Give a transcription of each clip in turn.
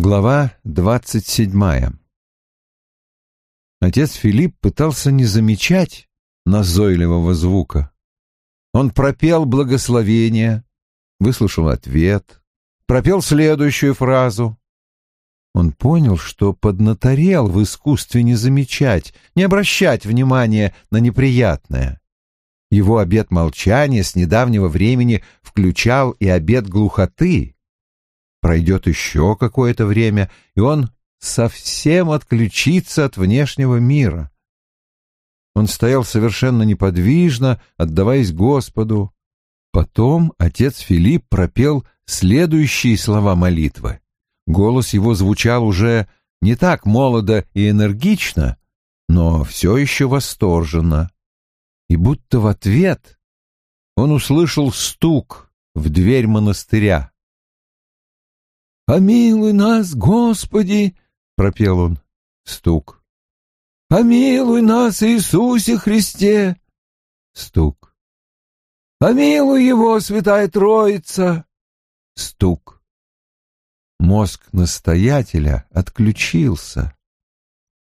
Глава двадцать седьмая Отец Филипп пытался не замечать назойливого звука. Он пропел благословение, выслушал ответ, пропел следующую фразу. Он понял, что поднаторел в искусстве не замечать, не обращать внимания на неприятное. Его обет молчания с недавнего времени включал и обет глухоты. Пройдет еще какое-то время, и он совсем отключится от внешнего мира. Он стоял совершенно неподвижно, отдаваясь Господу. Потом отец Филипп пропел следующие слова молитвы. Голос его звучал уже не так молодо и энергично, но все еще восторженно. И будто в ответ он услышал стук в дверь монастыря. «Помилуй нас, Господи!» — пропел он. Стук. «Помилуй нас, Иисусе Христе!» Стук. «Помилуй его, Святая Троица!» Стук. Мозг настоятеля отключился.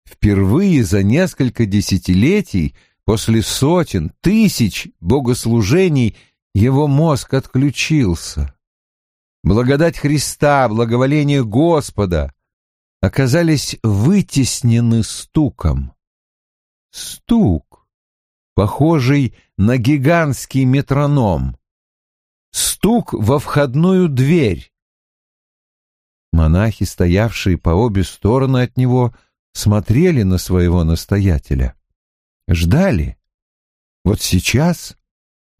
Впервые за несколько десятилетий после сотен, тысяч богослужений его мозг отключился благодать Христа, благоволение Господа оказались вытеснены стуком. Стук, похожий на гигантский метроном. Стук во входную дверь. Монахи, стоявшие по обе стороны от него, смотрели на своего настоятеля. Ждали. Вот сейчас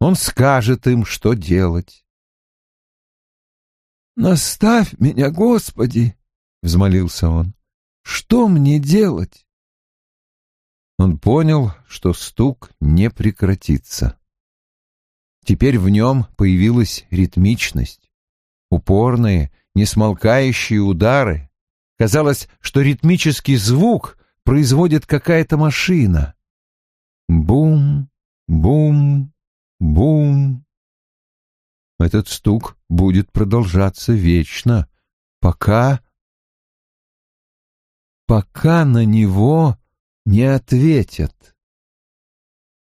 он скажет им, что делать. «Наставь меня, Господи!» — взмолился он. «Что мне делать?» Он понял, что стук не прекратится. Теперь в нем появилась ритмичность. Упорные, несмолкающие удары. Казалось, что ритмический звук производит какая-то машина. Бум, бум, бум. Этот стук будет продолжаться вечно, пока... пока на него не ответят.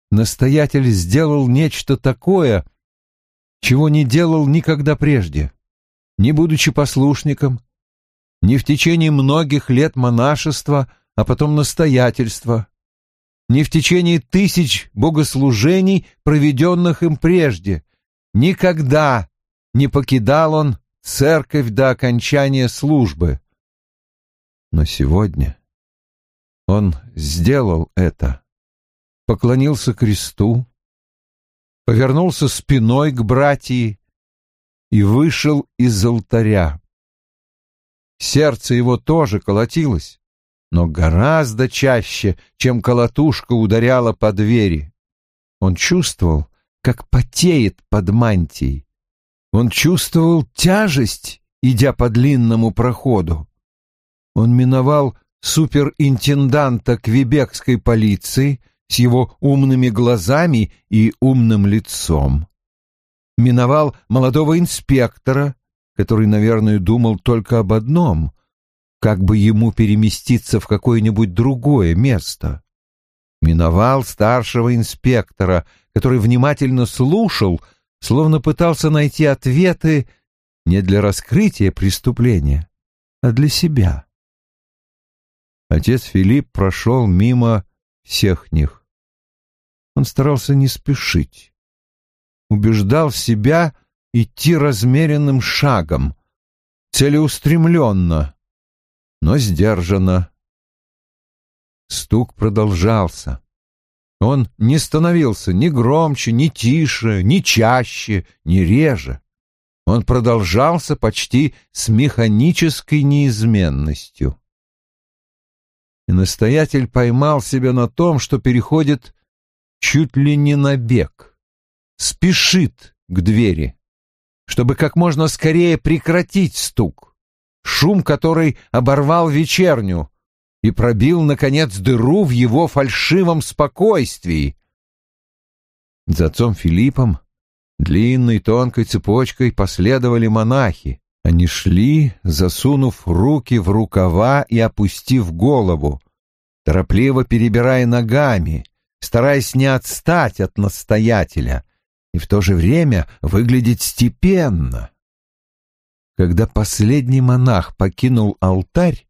Настоятель сделал нечто такое, чего не делал никогда прежде, не будучи послушником, не в течение многих лет монашества, а потом настоятельства, не в течение тысяч богослужений, проведенных им прежде, Никогда не покидал он церковь до окончания службы. Но сегодня он сделал это, поклонился кресту, повернулся спиной к братьи и вышел из алтаря. Сердце его тоже колотилось, но гораздо чаще, чем колотушка ударяла по двери. Он чувствовал, как потеет под мантией. Он чувствовал тяжесть, идя по длинному проходу. Он миновал суперинтенданта квебекской полиции с его умными глазами и умным лицом. Миновал молодого инспектора, который, наверное, думал только об одном — как бы ему переместиться в какое-нибудь другое место. Миновал старшего инспектора, который внимательно слушал, словно пытался найти ответы не для раскрытия преступления, а для себя. Отец Филипп прошел мимо всех них. Он старался не спешить, убеждал себя идти размеренным шагом, целеустремленно, но сдержанно. Стук продолжался. Он не становился ни громче, ни тише, ни чаще, ни реже. Он продолжался почти с механической неизменностью. И настоятель поймал себя на том, что переходит чуть ли не на бег, спешит к двери, чтобы как можно скорее прекратить стук, шум который оборвал вечерню, и пробил, наконец, дыру в его фальшивом спокойствии. За отцом Филиппом длинной тонкой цепочкой последовали монахи, Они шли, засунув руки в рукава и опустив голову, торопливо перебирая ногами, стараясь не отстать от настоятеля и в то же время выглядеть степенно. Когда последний монах покинул алтарь,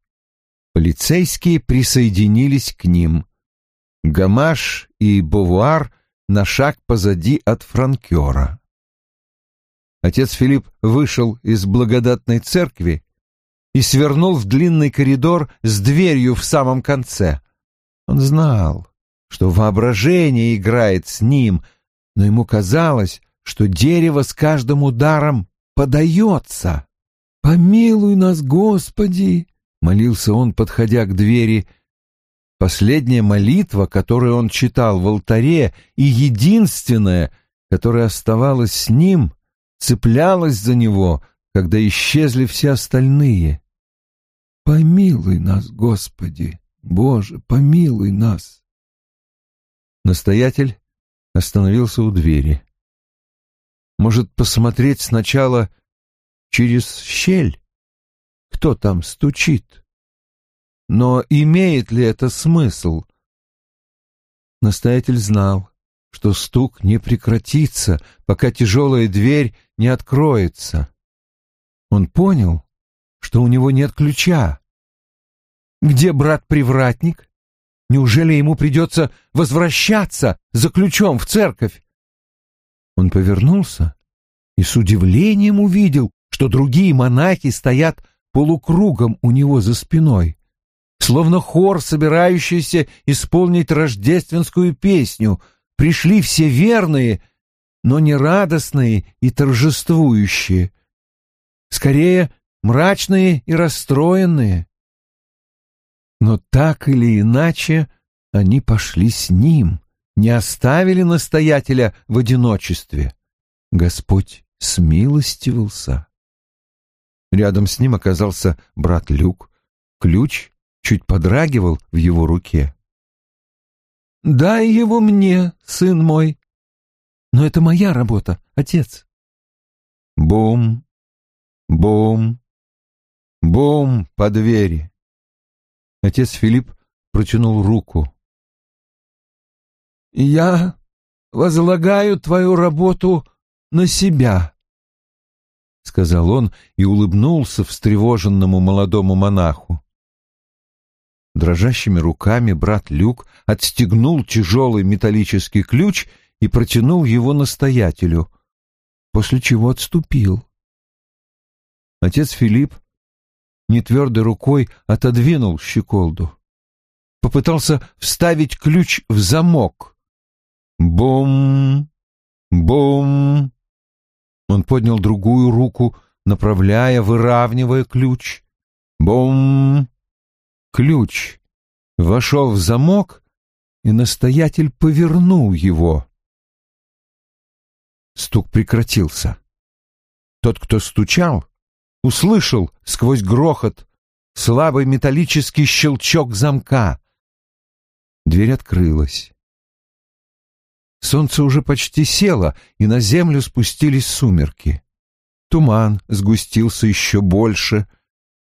полицейские присоединились к ним. Гамаш и Бувуар на шаг позади от франкера. Отец Филипп вышел из благодатной церкви и свернул в длинный коридор с дверью в самом конце. Он знал, что воображение играет с ним, но ему казалось, что дерево с каждым ударом подается. «Помилуй нас, Господи!» — молился он, подходя к двери. Последняя молитва, которую он читал в алтаре, и единственная, которая оставалась с ним, цеплялась за него, когда исчезли все остальные. «Помилуй нас, Господи! Боже, помилуй нас!» Настоятель остановился у двери. «Может, посмотреть сначала через щель? Кто там стучит? Но имеет ли это смысл?» Настоятель знал, что стук не прекратится, пока тяжелая дверь не откроется. Он понял, что у него нет ключа. Где брат-привратник? Неужели ему придется возвращаться за ключом в церковь? Он повернулся и с удивлением увидел, что другие монахи стоят полукругом у него за спиной, словно хор, собирающийся исполнить рождественскую песню — пришли все верные, но не радостные и торжествующие, скорее мрачные и расстроенные. Но так или иначе они пошли с ним, не оставили настоятеля в одиночестве. Господь смилостивился. Рядом с ним оказался брат Люк. Ключ чуть подрагивал в его руке. «Дай его мне, сын мой». «Но это моя работа, отец». Бум, бум, бум по двери. Отец Филипп протянул руку. «Я возлагаю твою работу на себя», — сказал он и улыбнулся встревоженному молодому монаху. Дрожащими руками брат Люк отстегнул тяжелый металлический ключ и протянул его настоятелю, после чего отступил. Отец Филипп нетвердой рукой отодвинул щеколду. Попытался вставить ключ в замок. Бум! Бум! Он поднял другую руку, направляя, выравнивая ключ. Бум! ключ, вошел в замок, и настоятель повернул его. Стук прекратился. Тот, кто стучал, услышал сквозь грохот слабый металлический щелчок замка. Дверь открылась. Солнце уже почти село, и на землю спустились сумерки. Туман сгустился еще больше.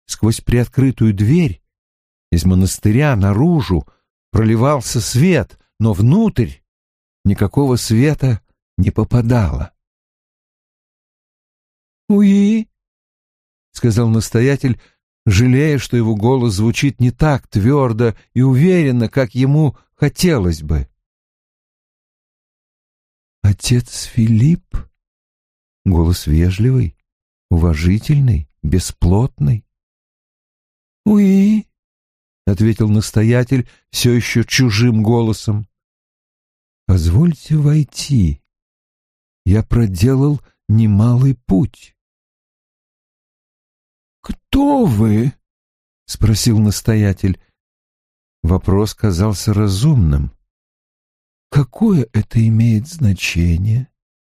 Сквозь приоткрытую дверь из монастыря наружу проливался свет, но внутрь никакого света не попадало. «Уи!» — сказал настоятель, жалея, что его голос звучит не так твердо и уверенно, как ему хотелось бы. «Отец Филипп?» Голос вежливый, уважительный, бесплотный. «Уи!» — ответил настоятель все еще чужим голосом. «Позвольте войти. Я проделал немалый путь». «Кто вы?» — спросил настоятель. Вопрос казался разумным. «Какое это имеет значение?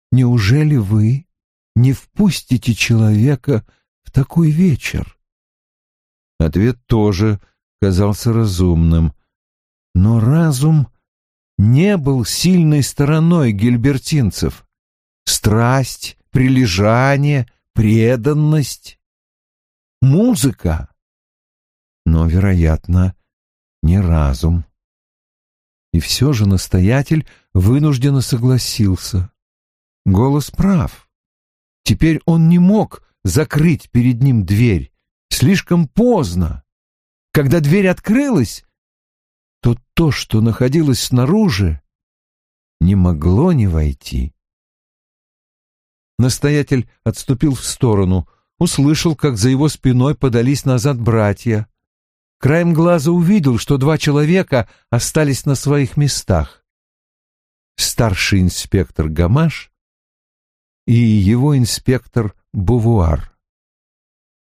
Неужели вы не впустите человека в такой вечер?» Ответ тоже казался разумным. Но разум не был сильной стороной гильбертинцев. Страсть, прилежание, преданность музыка. Но, вероятно, не разум. И все же настоятель вынужденно согласился. Голос прав. Теперь он не мог закрыть перед ним дверь. Слишком поздно. Когда дверь открылась, то то, что находилось снаружи, не могло не войти. Настоятель отступил в сторону, услышал, как за его спиной подались назад братья. Краем глаза увидел, что два человека остались на своих местах. Старший инспектор Гамаш и его инспектор Бувуар.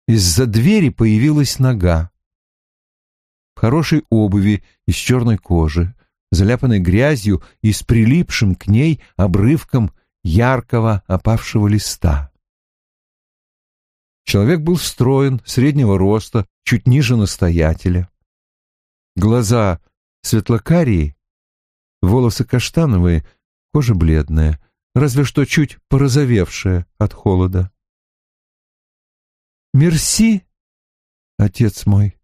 Из-за двери появилась нога. В хорошей обуви из черной кожи, заляпанной грязью и с прилипшим к ней обрывком яркого опавшего листа. Человек был строен, среднего роста, чуть ниже настоятеля. Глаза светлокарие, волосы каштановые, кожа бледная, разве что чуть порозовевшая от холода. «Мерси, отец мой!»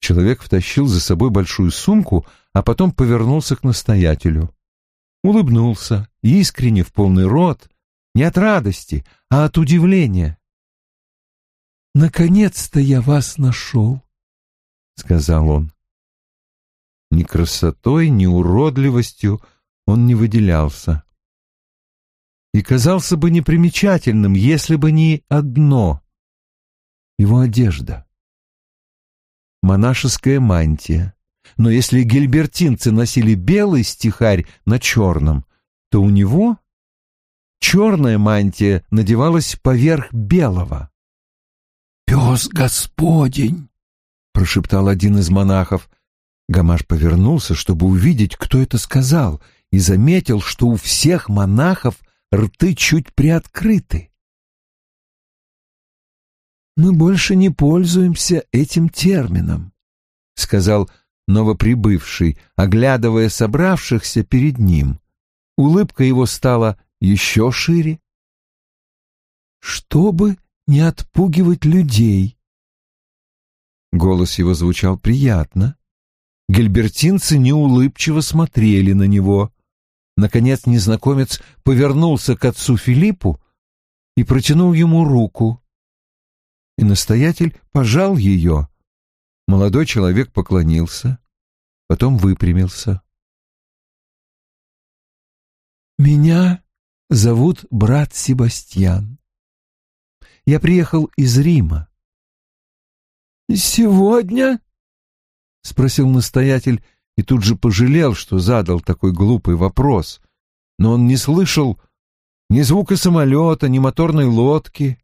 Человек втащил за собой большую сумку, а потом повернулся к настоятелю. Улыбнулся, искренне, в полный рот, не от радости, а от удивления. «Наконец-то я вас нашел», — сказал он. Ни красотой, ни уродливостью он не выделялся. И казался бы непримечательным, если бы не одно — его одежда монашеская мантия. Но если гельбертинцы носили белый стихарь на черном, то у него черная мантия надевалась поверх белого. «Пес Господень!» — прошептал один из монахов. Гамаш повернулся, чтобы увидеть, кто это сказал, и заметил, что у всех монахов рты чуть приоткрыты. «Мы больше не пользуемся этим термином», — сказал новоприбывший, оглядывая собравшихся перед ним. Улыбка его стала еще шире. «Чтобы не отпугивать людей». Голос его звучал приятно. Гельбертинцы неулыбчиво смотрели на него. Наконец незнакомец повернулся к отцу Филиппу и протянул ему руку и настоятель пожал ее. Молодой человек поклонился, потом выпрямился. «Меня зовут брат Себастьян. Я приехал из Рима». «Сегодня?» — спросил настоятель и тут же пожалел, что задал такой глупый вопрос. Но он не слышал ни звука самолета, ни моторной лодки,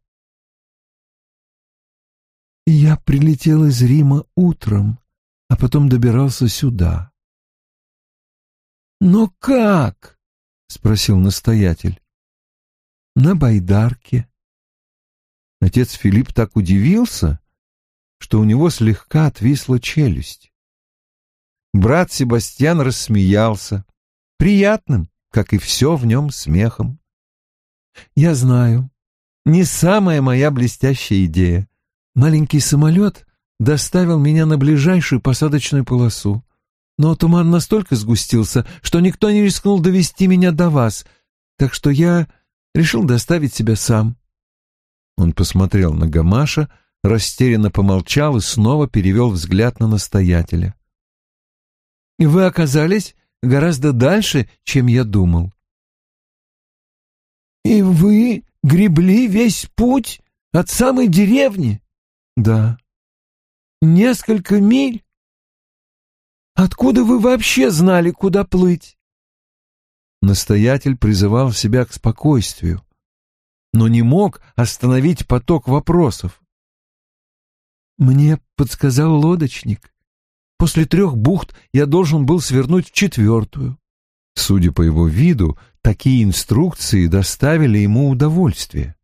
я прилетел из Рима утром, а потом добирался сюда. «Но как?» — спросил настоятель. «На байдарке». Отец Филипп так удивился, что у него слегка отвисла челюсть. Брат Себастьян рассмеялся, приятным, как и все в нем, смехом. «Я знаю, не самая моя блестящая идея, Маленький самолет доставил меня на ближайшую посадочную полосу. Но туман настолько сгустился, что никто не рискнул довести меня до вас, так что я решил доставить себя сам. Он посмотрел на Гамаша, растерянно помолчал и снова перевел взгляд на настоятеля. «И вы оказались гораздо дальше, чем я думал». «И вы гребли весь путь от самой деревни?» Да. Несколько миль? Откуда вы вообще знали, куда плыть? Настоятель призывал себя к спокойствию, но не мог остановить поток вопросов. Мне подсказал лодочник. После трех бухт я должен был свернуть в четвертую. Судя по его виду, такие инструкции доставили ему удовольствие.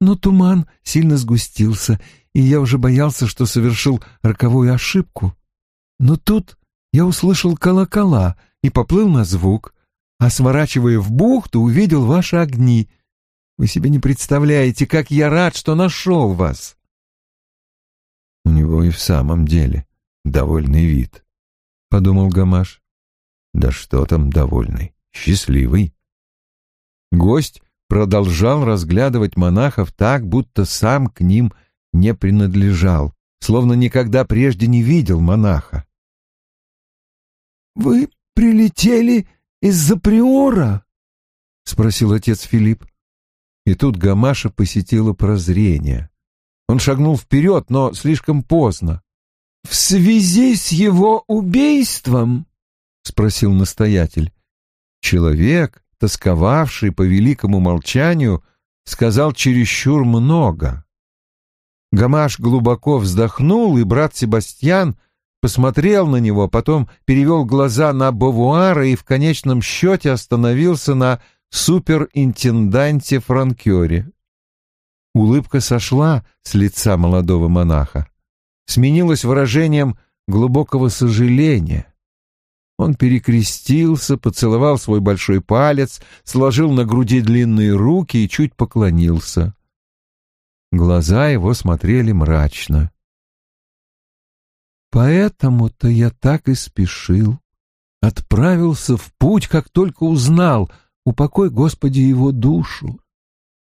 Но туман сильно сгустился, и я уже боялся, что совершил роковую ошибку. Но тут я услышал колокола и поплыл на звук, а сворачивая в бухту, увидел ваши огни. Вы себе не представляете, как я рад, что нашел вас. него и в самом деле довольный вид, — подумал Гамаш. Да что там довольный, счастливый. Гость продолжал разглядывать монахов так, будто сам к ним не принадлежал, словно никогда прежде не видел монаха. «Вы прилетели из-за приора?» — спросил отец Филипп. И тут Гамаша посетило прозрение. Он шагнул вперед, но слишком поздно. «В связи с его убийством?» — спросил настоятель. Человек, тосковавший по великому молчанию, сказал чересчур много. Гамаш глубоко вздохнул, и брат Себастьян посмотрел на него, потом перевел глаза на Бовуара и в конечном счете остановился на суперинтенданте Франкере. Улыбка сошла с лица молодого монаха, сменилась выражением глубокого сожаления. Он перекрестился, поцеловал свой большой палец, сложил на груди длинные руки и чуть поклонился. Глаза его смотрели мрачно. «Поэтому-то я так и спешил. Отправился в путь, как только узнал, упокой, Господи, его душу.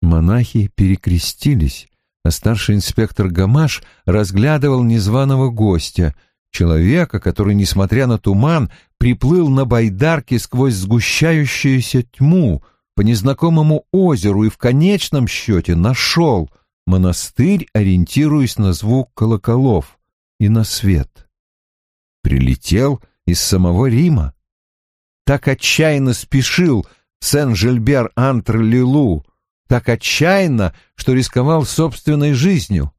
Монахи перекрестились, а старший инспектор Гамаш разглядывал незваного гостя, человека, который, несмотря на туман, приплыл на байдарке сквозь сгущающуюся тьму по незнакомому озеру и в конечном счете нашел монастырь, ориентируясь на звук колоколов и на свет. Прилетел из самого Рима. Так отчаянно спешил Сен-Жильбер-Антр-Лилу, так отчаянно, что рисковал собственной жизнью.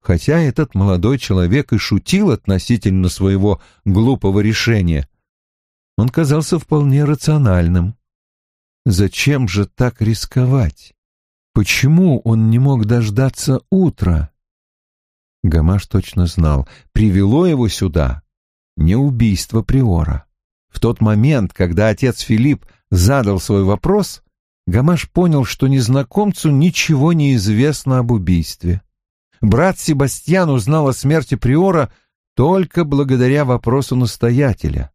Хотя этот молодой человек и шутил относительно своего глупого решения, он казался вполне рациональным. Зачем же так рисковать? Почему он не мог дождаться утра? Гамаш точно знал, привело его сюда не убийство Приора. В тот момент, когда отец Филипп задал свой вопрос, Гамаш понял, что незнакомцу ничего не известно об убийстве. Брат Себастьян узнал о смерти Приора только благодаря вопросу настоятеля.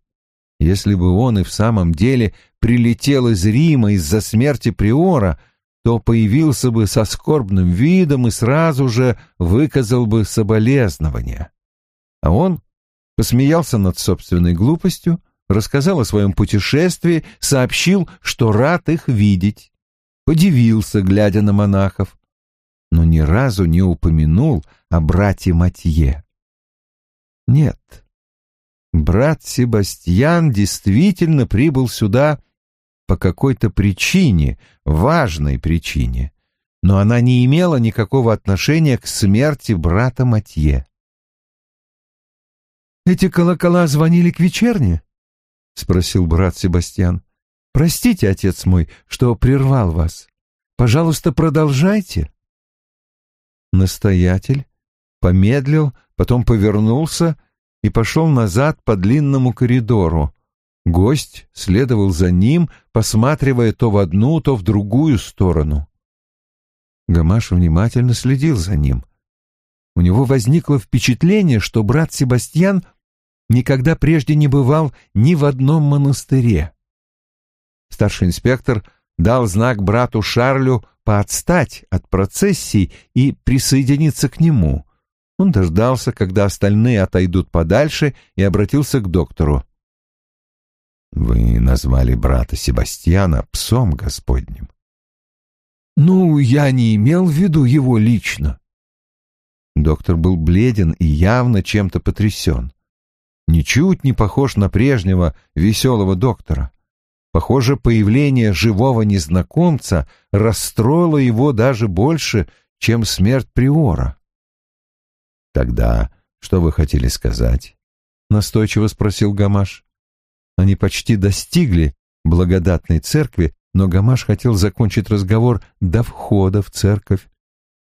Если бы он и в самом деле прилетел из Рима из-за смерти Приора, то появился бы со скорбным видом и сразу же выказал бы соболезнования. А он посмеялся над собственной глупостью, рассказал о своем путешествии, сообщил, что рад их видеть. Подивился, глядя на монахов, но ни разу не упомянул о брате Матье. Нет, брат Себастьян действительно прибыл сюда по какой-то причине, важной причине, но она не имела никакого отношения к смерти брата Матье. «Эти колокола звонили к вечерне?» — спросил брат Себастьян. «Простите, отец мой, что прервал вас. Пожалуйста, продолжайте». Настоятель помедлил, потом повернулся и пошел назад по длинному коридору. Гость следовал за ним, посматривая то в одну, то в другую сторону. Гамаш внимательно следил за ним. У него возникло впечатление, что брат Себастьян никогда прежде не бывал ни в одном монастыре. Старший инспектор дал знак брату Шарлю поотстать от процессий и присоединиться к нему. Он дождался, когда остальные отойдут подальше, и обратился к доктору. «Вы назвали брата Себастьяна псом Господним». «Ну, я не имел в виду его лично». Доктор был бледен и явно чем-то потрясен ничуть не похож на прежнего веселого доктора. Похоже, появление живого незнакомца расстроило его даже больше, чем смерть Приора. «Тогда что вы хотели сказать?» — настойчиво спросил Гамаш. Они почти достигли благодатной церкви, но Гамаш хотел закончить разговор до входа в церковь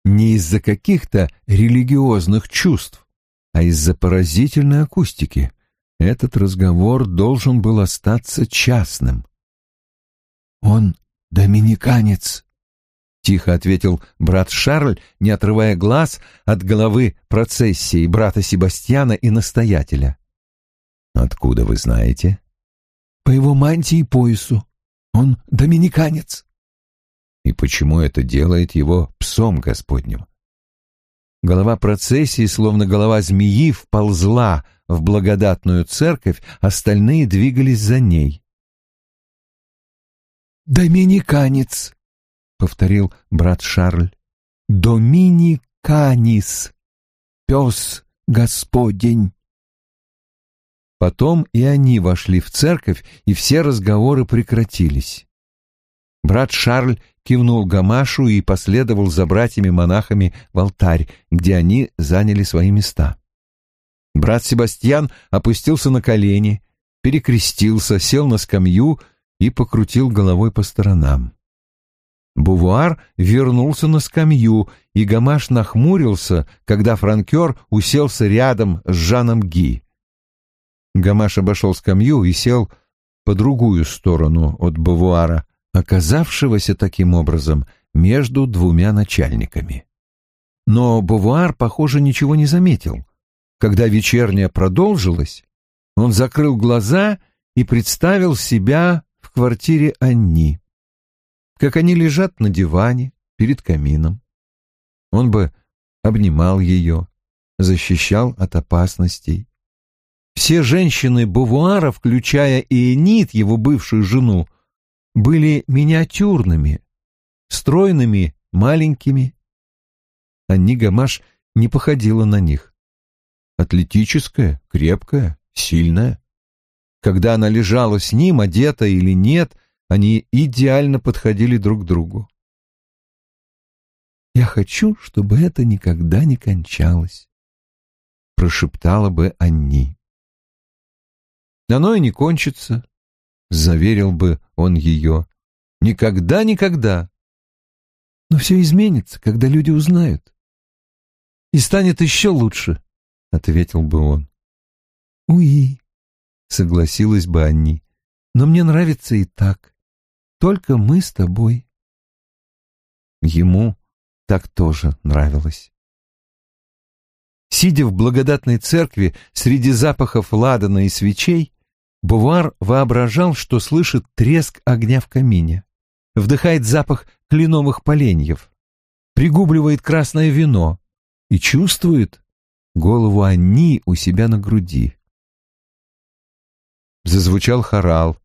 не из-за каких-то религиозных чувств, а из-за поразительной акустики. Этот разговор должен был остаться частным. «Он доминиканец», — тихо ответил брат Шарль, не отрывая глаз от головы процессии брата Себастьяна и настоятеля. Откуда вы знаете? По его мантии и поясу. Он доминиканец. И почему это делает его псом Господним? Голова процессии, словно голова змеи, вползла в благодатную церковь, остальные двигались за ней. «Доминиканец», — повторил брат Шарль. «Доминиканис, пес Господень». Потом и они вошли в церковь, и все разговоры прекратились. Брат Шарль кивнул Гамашу и последовал за братьями-монахами в алтарь, где они заняли свои места. Брат Себастьян опустился на колени, перекрестился, сел на скамью и покрутил головой по сторонам. Бувуар вернулся на скамью, и Гамаш нахмурился, когда франкер уселся рядом с Жаном Ги. Гамаш обошел скамью и сел по другую сторону от Бувуара, оказавшегося таким образом между двумя начальниками. Но Бувуар, похоже, ничего не заметил. Когда вечерняя продолжилась, он закрыл глаза и представил себя в квартире Анни, как они лежат на диване перед камином. Он бы обнимал ее, защищал от опасностей. Все женщины Бувуара, включая и Энит, его бывшую жену, были миниатюрными, стройными, маленькими. Анни Гамаш не походила на них. Атлетическая, крепкая, сильная. Когда она лежала с ним, одета или нет, они идеально подходили друг к другу. «Я хочу, чтобы это никогда не кончалось», — прошептала бы Анни. «Оно и не кончится», — заверил бы он ее. «Никогда, никогда». «Но все изменится, когда люди узнают. И станет еще лучше», — ответил бы он. «Уи», — согласилась бы Анни, — «но мне нравится и так. Только мы с тобой». Ему так тоже нравилось. Сидя в благодатной церкви среди запахов ладана и свечей, Бувар воображал, что слышит треск огня в камине, вдыхает запах кленовых поленьев, пригубливает красное вино и чувствует голову Анни у себя на груди. Зазвучал хорал.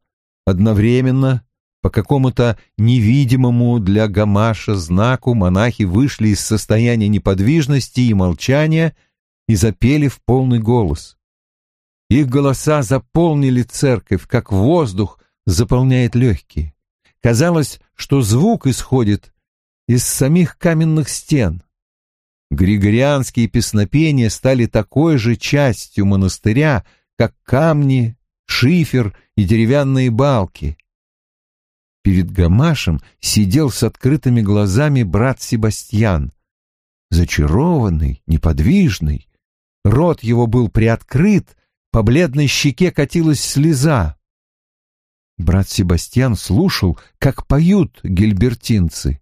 Одновременно, по какому-то невидимому для Гамаша знаку, монахи вышли из состояния неподвижности и молчания и запели в полный голос. Их голоса заполнили церковь, как воздух заполняет легкие. Казалось, что звук исходит из самих каменных стен. Григорианские песнопения стали такой же частью монастыря, как камни, шифер и деревянные балки. Перед Гамашем сидел с открытыми глазами брат Себастьян, зачарованный, неподвижный. Рот его был приоткрыт, по бледной щеке катилась слеза. Брат Себастьян слушал, как поют гильбертинцы,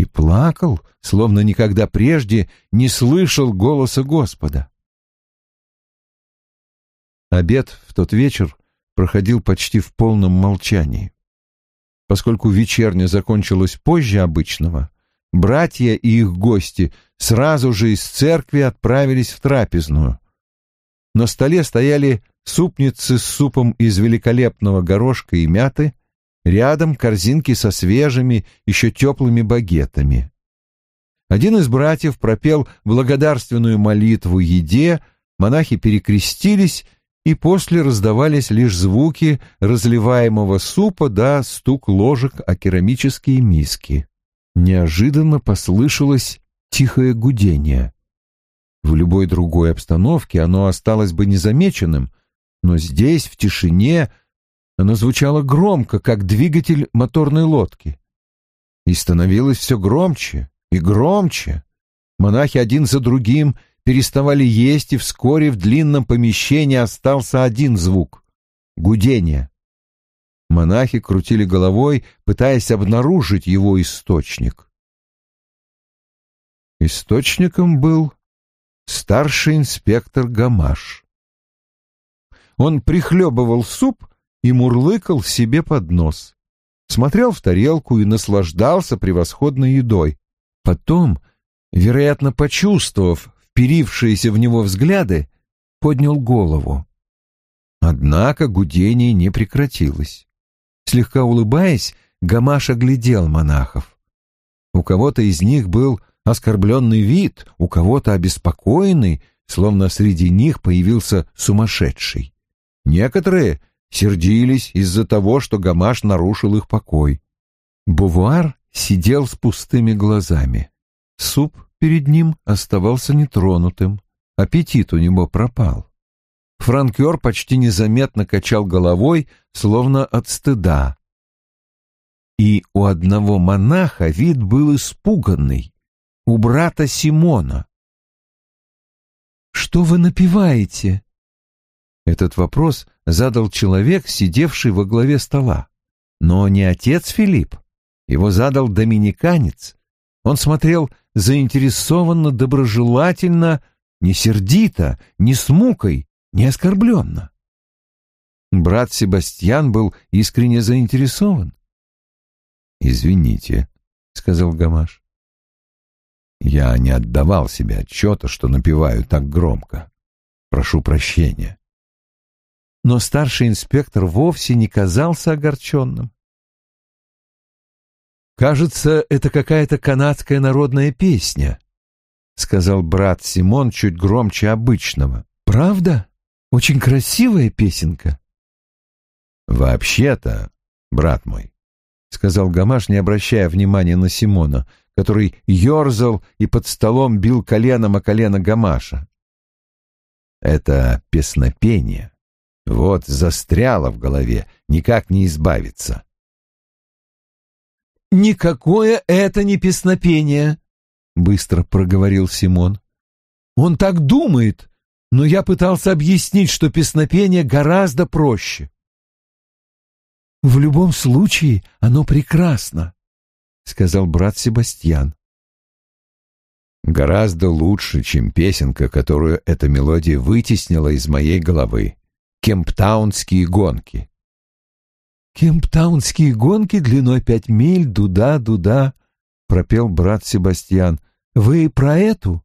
и плакал, словно никогда прежде не слышал голоса Господа. Обед в тот вечер проходил почти в полном молчании. Поскольку вечерня закончилась позже обычного, братья и их гости сразу же из церкви отправились в трапезную, на столе стояли супницы с супом из великолепного горошка и мяты, рядом корзинки со свежими, еще теплыми багетами. Один из братьев пропел благодарственную молитву еде, монахи перекрестились, и после раздавались лишь звуки разливаемого супа да стук ложек о керамические миски. Неожиданно послышалось тихое гудение. В любой другой обстановке оно осталось бы незамеченным, но здесь, в тишине, оно звучало громко, как двигатель моторной лодки. И становилось все громче и громче. Монахи один за другим переставали есть, и вскоре в длинном помещении остался один звук — гудение. Монахи крутили головой, пытаясь обнаружить его источник. Источником был старший инспектор Гамаш. Он прихлебывал суп и мурлыкал себе под нос, смотрел в тарелку и наслаждался превосходной едой. Потом, вероятно, почувствовав вперившиеся в него взгляды, поднял голову. Однако гудение не прекратилось. Слегка улыбаясь, Гамаш оглядел монахов. У кого-то из них был оскорбленный вид, у кого-то обеспокоенный, словно среди них появился сумасшедший. Некоторые сердились из-за того, что Гамаш нарушил их покой. Бувуар сидел с пустыми глазами. Суп перед ним оставался нетронутым, аппетит у него пропал. Франкер почти незаметно качал головой, словно от стыда. И у одного монаха вид был испуганный, у брата Симона. «Что вы напиваете?» Этот вопрос задал человек, сидевший во главе стола. Но не отец Филипп. Его задал доминиканец. Он смотрел заинтересованно, доброжелательно, не сердито, не с мукой, не оскорбленно. Брат Себастьян был искренне заинтересован. «Извините», — сказал Гамаш. «Я не отдавал себе отчета, что напеваю так громко. Прошу прощения» но старший инспектор вовсе не казался огорченным. «Кажется, это какая-то канадская народная песня», — сказал брат Симон чуть громче обычного. «Правда? Очень красивая песенка». «Вообще-то, брат мой», — сказал Гамаш, не обращая внимания на Симона, который ерзал и под столом бил коленом о колено Гамаша. «Это песнопение. Вот застряло в голове, никак не избавиться. «Никакое это не песнопение», — быстро проговорил Симон. «Он так думает, но я пытался объяснить, что песнопение гораздо проще». «В любом случае оно прекрасно», — сказал брат Себастьян. «Гораздо лучше, чем песенка, которую эта мелодия вытеснила из моей головы», кемптаунские гонки. «Кемптаунские гонки длиной пять миль, дуда-дуда», — пропел брат Себастьян. «Вы про эту?»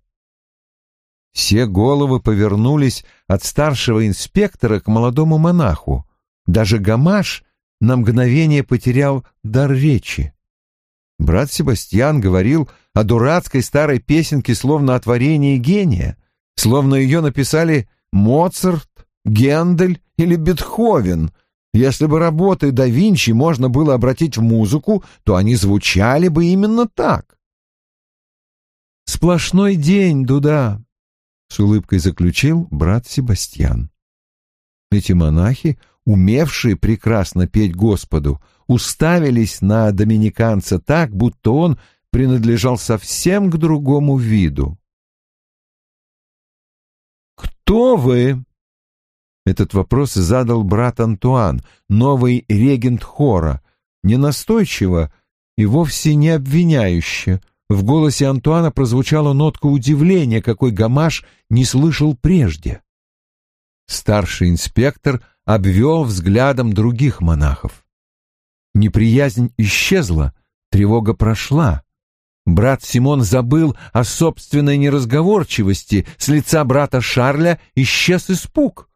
Все головы повернулись от старшего инспектора к молодому монаху. Даже Гамаш на мгновение потерял дар речи. Брат Себастьян говорил о дурацкой старой песенке словно о творении гения, словно ее написали Моцарт Гендель или Бетховен. Если бы работы да Винчи можно было обратить в музыку, то они звучали бы именно так. «Сплошной день, Дуда», — с улыбкой заключил брат Себастьян. Эти монахи, умевшие прекрасно петь Господу, уставились на доминиканца так, будто он принадлежал совсем к другому виду. «Кто вы?» Этот вопрос задал брат Антуан, новый регент хора, ненастойчиво и вовсе не обвиняюще. В голосе Антуана прозвучала нотка удивления, какой Гамаш не слышал прежде. Старший инспектор обвел взглядом других монахов. Неприязнь исчезла, тревога прошла. Брат Симон забыл о собственной неразговорчивости, с лица брата Шарля исчез испуг.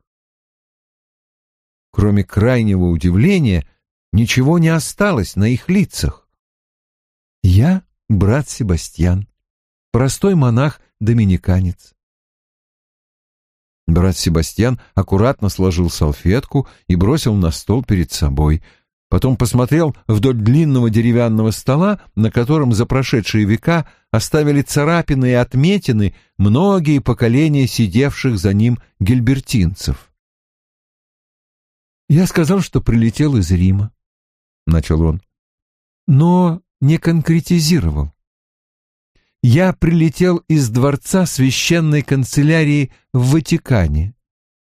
Кроме крайнего удивления, ничего не осталось на их лицах. Я брат Себастьян, простой монах-доминиканец. Брат Себастьян аккуратно сложил салфетку и бросил на стол перед собой. Потом посмотрел вдоль длинного деревянного стола, на котором за прошедшие века оставили царапины и отметины многие поколения сидевших за ним гельбертинцев. «Я сказал, что прилетел из Рима», — начал он, — «но не конкретизировал. Я прилетел из дворца священной канцелярии в Ватикане.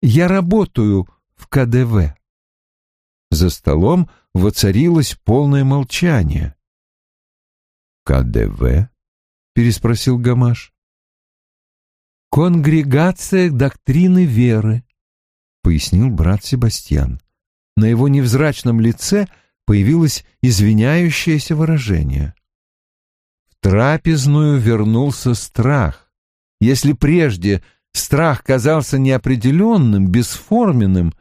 Я работаю в КДВ». За столом воцарилось полное молчание. «КДВ?» — переспросил Гамаш. «Конгрегация доктрины веры», — пояснил брат Себастьян. На его невзрачном лице появилось извиняющееся выражение. В трапезную вернулся страх. Если прежде страх казался неопределенным, бесформенным,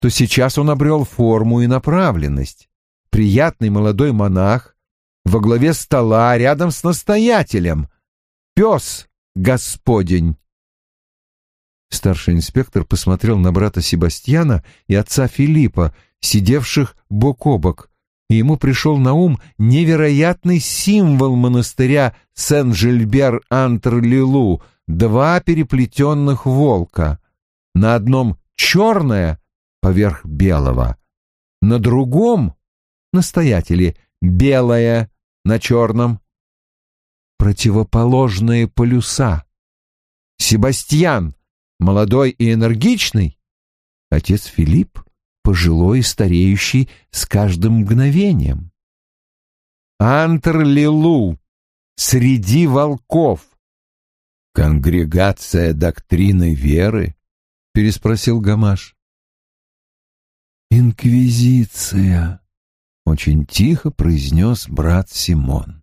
то сейчас он обрел форму и направленность. Приятный молодой монах во главе стола рядом с настоятелем. Пес господень. Старший инспектор посмотрел на брата Себастьяна и отца Филиппа, сидевших бок о бок, и ему пришел на ум невероятный символ монастыря Сен-Жильбер-Антр-Лилу — два переплетенных волка. На одном черное поверх белого, на другом, настоятели, белое на черном. Противоположные полюса. Себастьян, молодой и энергичный, отец Филипп, пожилой и стареющий с каждым мгновением. Антр-Лилу, среди волков, «Конгрегация доктрины веры?» — переспросил Гамаш. «Инквизиция», — очень тихо произнес брат Симон.